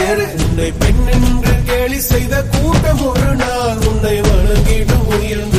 பேரு உன்னை பெண் என்று கேலி செய்த கூட்டம் ஒரு நாள் உன்னை வணங்கிடும் உயர்ந்த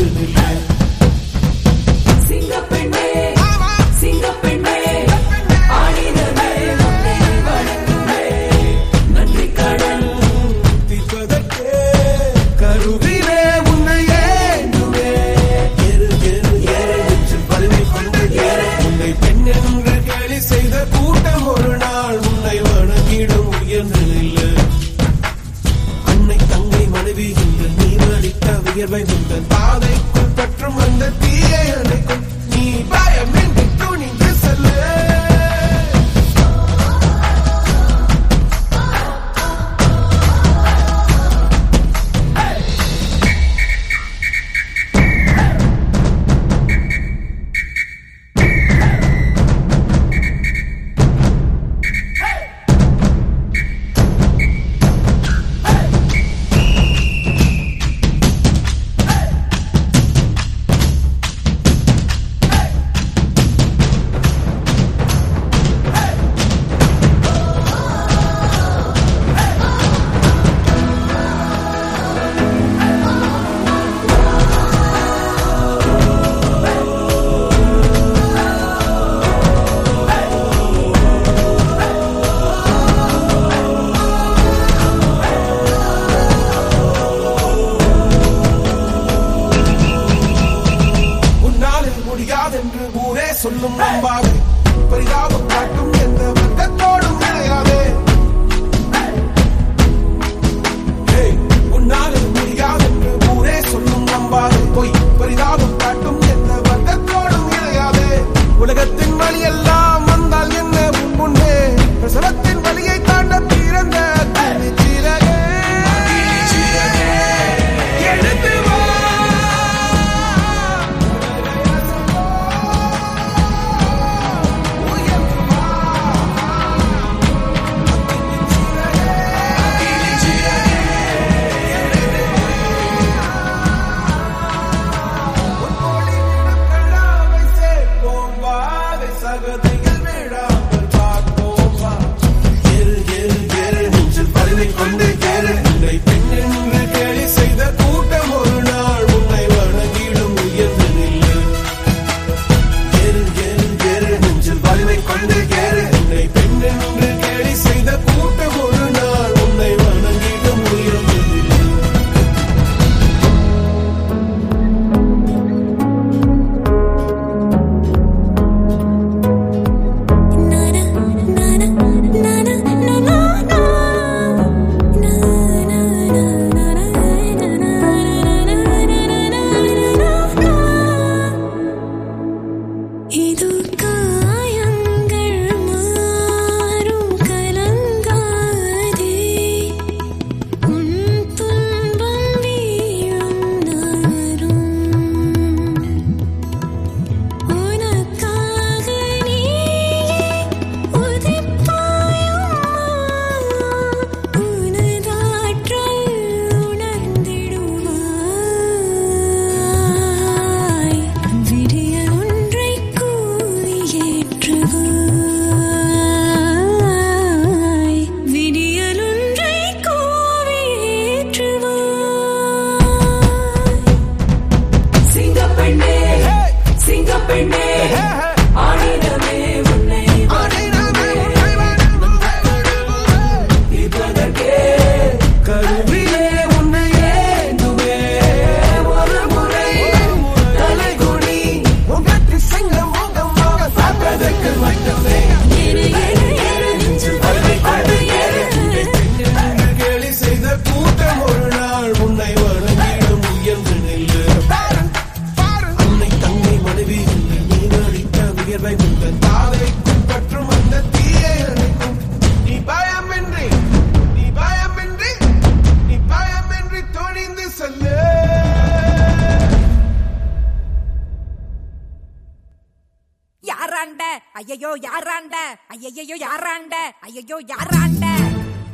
ஐயையோ யாராண்ட? ஐயையோ யாராண்ட? ஐயையோ யாராண்ட?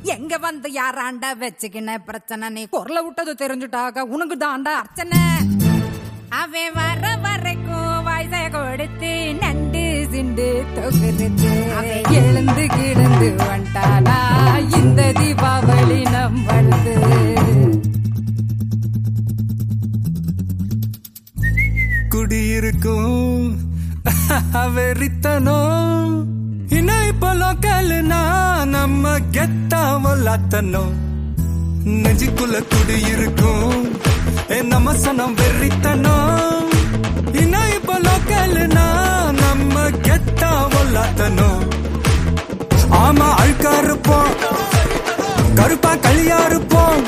எங்க வந்து யாராண்ட? வச்சுக்கின பிரச்சனை. நீ குரல விட்டது தெரிஞ்சுட்டாக. உனக்கு தாண்டா அர்ச்சனை. அவன் வர வரைக்கும் வயச கொடுத்து நண்டு சிண்டு தொகுத்து எழுந்து கிடந்து வந்தாளா இந்த தீபாவளி நம் நம்மளது குடியிருக்கும் வெறித்தனம் இணை போல கல்னா நம்ம கெத்தாம லாத்தனும் நெஞ்சுக்குள்ள குடி இருக்கும் ஏ நம்ம சனம் வெறித்தனம் இணை போல கல்னா நம்ம கெத்தாம லாத்தனும் ஆமா அழுக்கா இருப்போம். கருப்பா களியா இருப்போம்.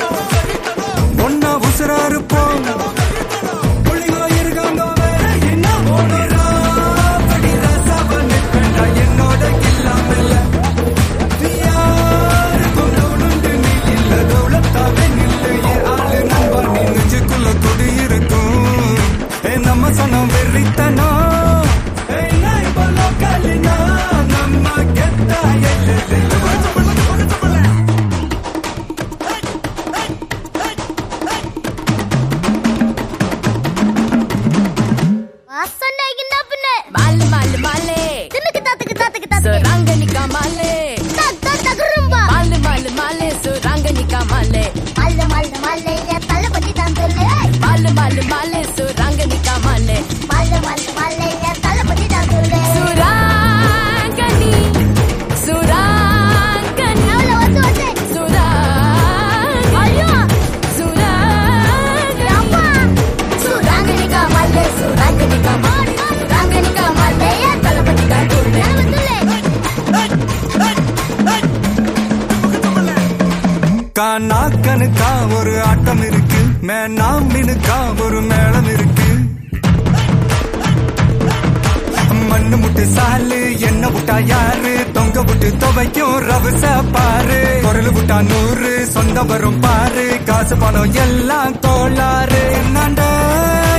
விட்டா யாரு? தொங்க விட்டு துவைக்கும் ரவுச பாரு. குரல் விட்டா நூறு சொந்த வரும் பாரு. காசு பணம் எல்லாம் கோளாறு. என்னாண்ட?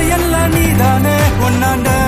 எல்லாம் நீதானே. ஒன்னாண்ட?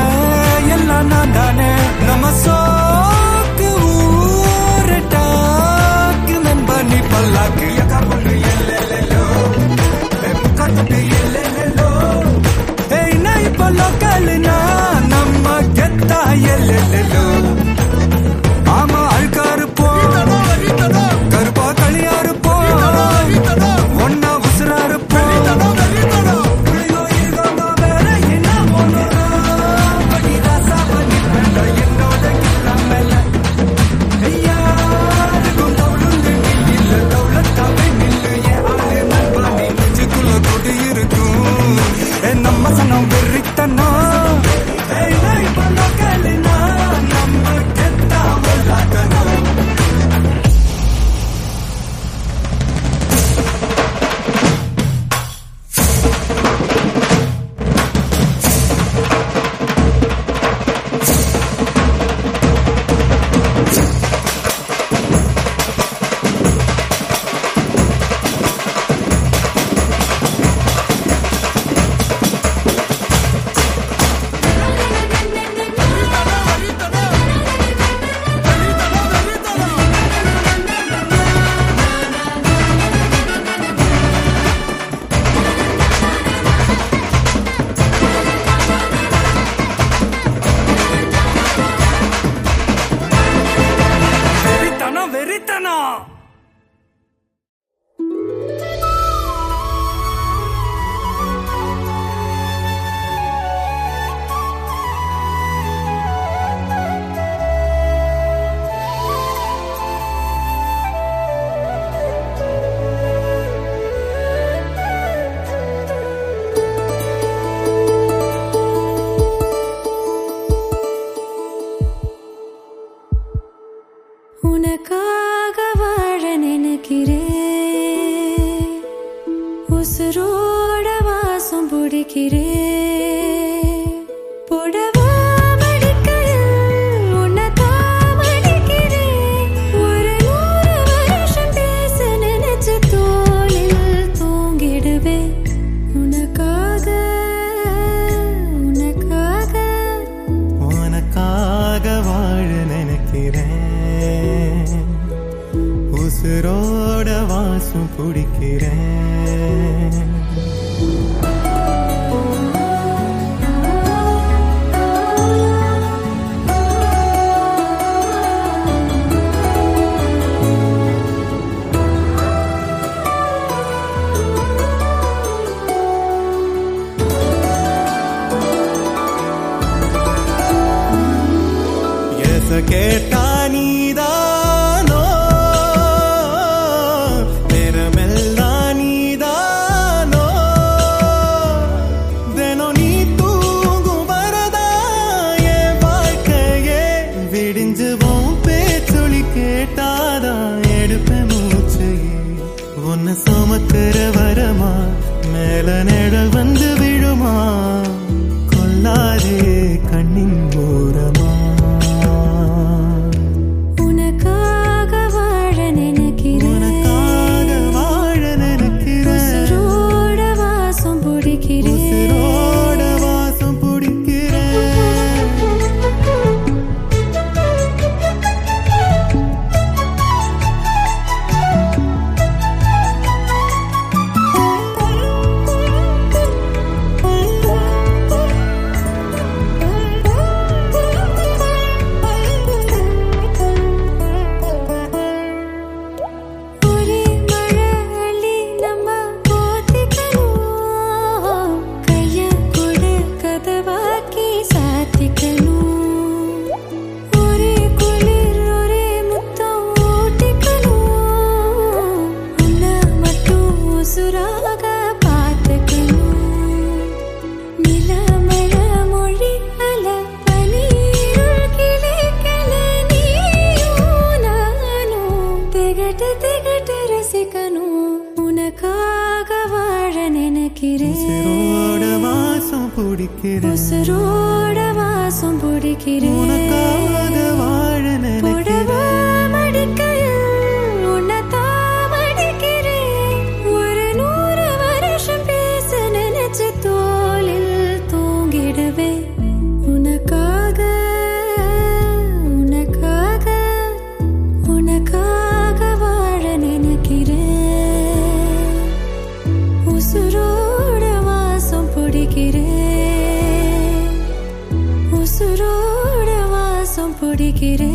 வாசம் பிடிக்கிறேன் திகட்ட திகட்ட ரசிக்கணும். உனக்காக வாழ நினைக்கிறேன். வாசம் பிடிக்கிறேன். வாசம் பிடிக்கிறேன். కొడికిరే